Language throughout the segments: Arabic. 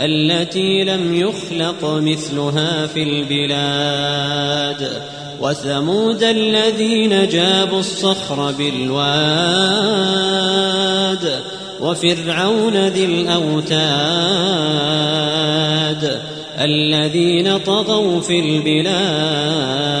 التي لم يخلق مثلها في البلاد. وثمود الذين جابوا الصخر بالواد وفرعون ذي الأوتاد الذين طغوا في البلاد.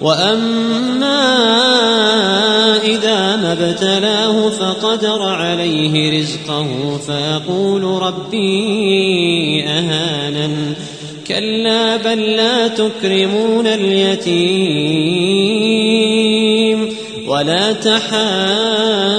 واما اذا ما ابتلاه فقدر عليه رزقه فيقول ربي اهانن كلا بل لا تكرمون اليتيم ولا تحاضون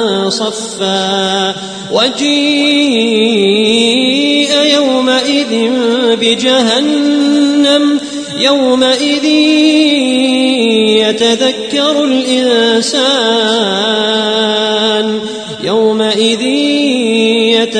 صفا وجيء يومئذ بجهنم يومئذ يتذكر الإنسان يومئذ